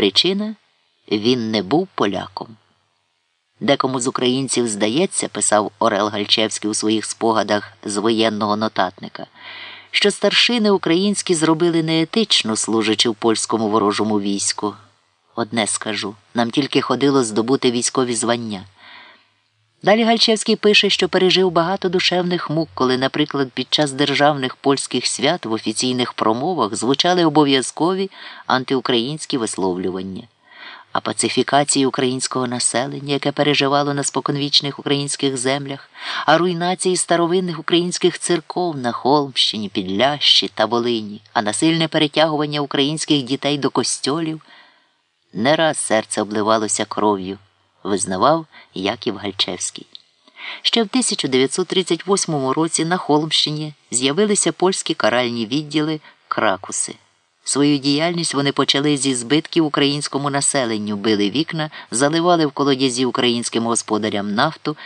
Причина він не був поляком. Декому з українців здається, писав Орел Гальчевський у своїх спогадах з воєнного нотатника, що старшини українські зробили неетично, служачи в польському ворожому війську. Одне скажу нам тільки ходило здобути військові звання. Далі Гальчевський пише, що пережив багато душевних мук, коли, наприклад, під час державних польських свят в офіційних промовах звучали обов'язкові антиукраїнські висловлювання. А пацифікації українського населення, яке переживало на споконвічних українських землях, а руйнації старовинних українських церков на Холмщині, Підлящі та Волині, а насильне перетягування українських дітей до костьолів, не раз серце обливалося кров'ю визнавав Яків Гальчевський. Ще в 1938 році на Холмщині з'явилися польські каральні відділи кракуси. Свою діяльність вони почали зі збитків українському населенню, били вікна, заливали в колодязі українським господарям нафту,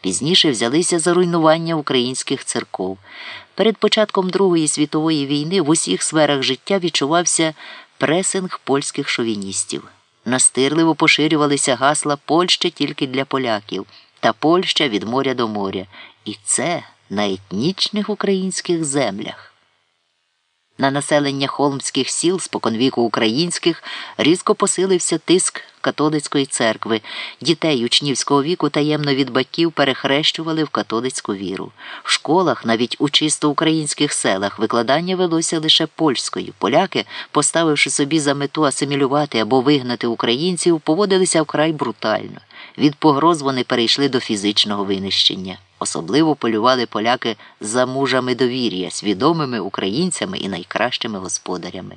пізніше взялися за руйнування українських церков. Перед початком Другої світової війни в усіх сферах життя відчувався пресинг польських шовіністів. Настирливо поширювалися гасла Польща тільки для поляків та Польща від моря до моря. І це на етнічних українських землях. На населення холмських сіл, споконвіку українських, різко посилився тиск католицької церкви. Дітей учнівського віку таємно від батьків перехрещували в католицьку віру. В школах, навіть у чисто українських селах, викладання велося лише польською. Поляки, поставивши собі за мету асимілювати або вигнати українців, поводилися вкрай брутально. Від погроз вони перейшли до фізичного винищення. Особливо полювали поляки за мужами довір'я, свідомими українцями і найкращими господарями.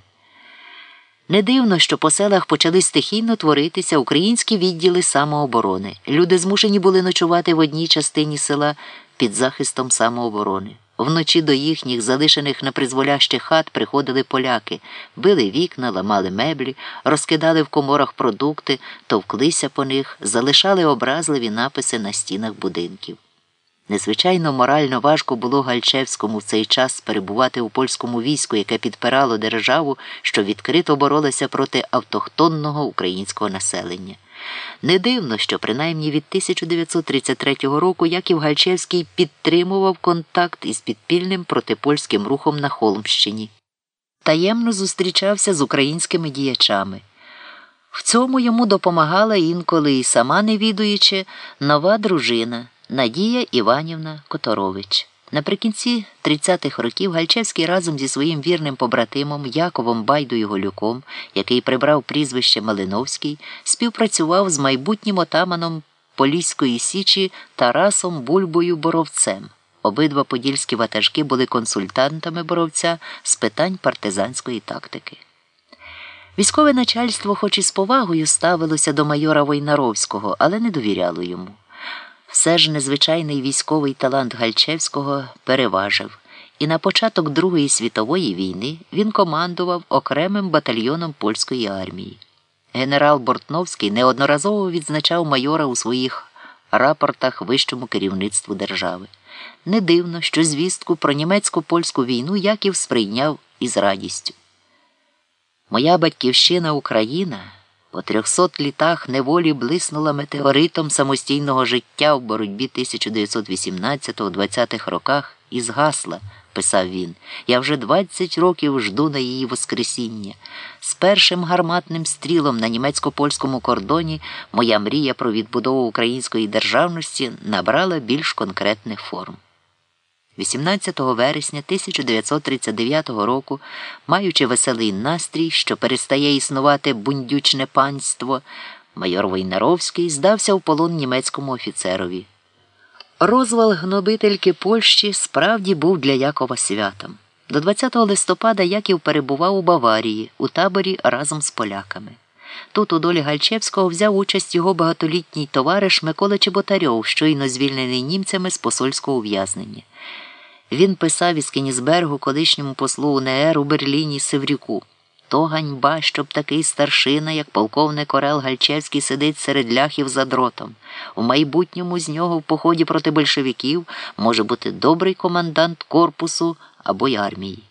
Не дивно, що по селах почали стихійно творитися українські відділи самооборони. Люди змушені були ночувати в одній частині села під захистом самооборони. Вночі до їхніх, залишених на призволяще хат, приходили поляки, били вікна, ламали меблі, розкидали в коморах продукти, товклися по них, залишали образливі написи на стінах будинків. Незвичайно морально важко було Гальчевському в цей час перебувати у польському війську, яке підпирало державу, що відкрито боролася проти автохтонного українського населення. Не дивно, що принаймні від 1933 року Яків Гальчевський підтримував контакт із підпільним протипольським рухом на Холмщині. Таємно зустрічався з українськими діячами. В цьому йому допомагала інколи і сама невідуючи нова дружина. Надія Іванівна Которович. Наприкінці 30-х років Гальчевський разом зі своїм вірним побратимом Яковом Байдою Голюком, який прибрав прізвище Малиновський, співпрацював з майбутнім отаманом Поліської Січі Тарасом Бульбою Боровцем. Обидва подільські ватажки були консультантами боровця з питань партизанської тактики. Військове начальство, хоч і з повагою ставилося до майора Войнаровського, але не довіряло йому. Все ж незвичайний військовий талант Гальчевського переважив, і на початок Другої світової війни він командував окремим батальйоном польської армії. Генерал Бортновський неодноразово відзначав майора у своїх рапортах вищому керівництву держави. Не дивно, що звістку про німецько польську війну Яків сприйняв із радістю. Моя батьківщина Україна. По трьохсот літах неволі блиснула метеоритом самостійного життя в боротьбі 1918-20-х роках і згасла, писав він. Я вже 20 років жду на її Воскресіння. З першим гарматним стрілом на німецько-польському кордоні моя мрія про відбудову української державності набрала більш конкретних форм. 18 вересня 1939 року, маючи веселий настрій, що перестає існувати бундючне панство, майор Войнаровський здався в полон німецькому офіцерові. Розвал гнобительки Польщі справді був для Якова святом. До 20 листопада Яків перебував у Баварії, у таборі разом з поляками. Тут у долі Гальчевського взяв участь його багатолітній товариш Микола Чеботарьов, щойно звільнений німцями з посольського ув'язнення. Він писав із Кенісбергу колишньому послу УНР у Берліні Севрюку. То ганьба, щоб такий старшина, як полковник Орел Гальчевський, сидить серед ляхів за дротом. У майбутньому з нього в поході проти большевиків може бути добрий командант корпусу або й армії.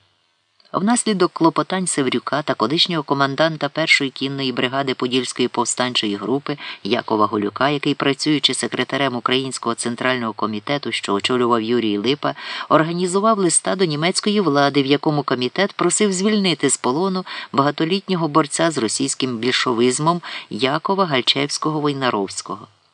Внаслідок клопотань Севрюка та колишнього команданта першої кінної бригади Подільської повстанчої групи Якова Голюка, який, працюючи секретарем Українського центрального комітету, що очолював Юрій Липа, організував листа до німецької влади, в якому комітет просив звільнити з полону багатолітнього борця з російським більшовизмом Якова Гальчевського Войнаровського.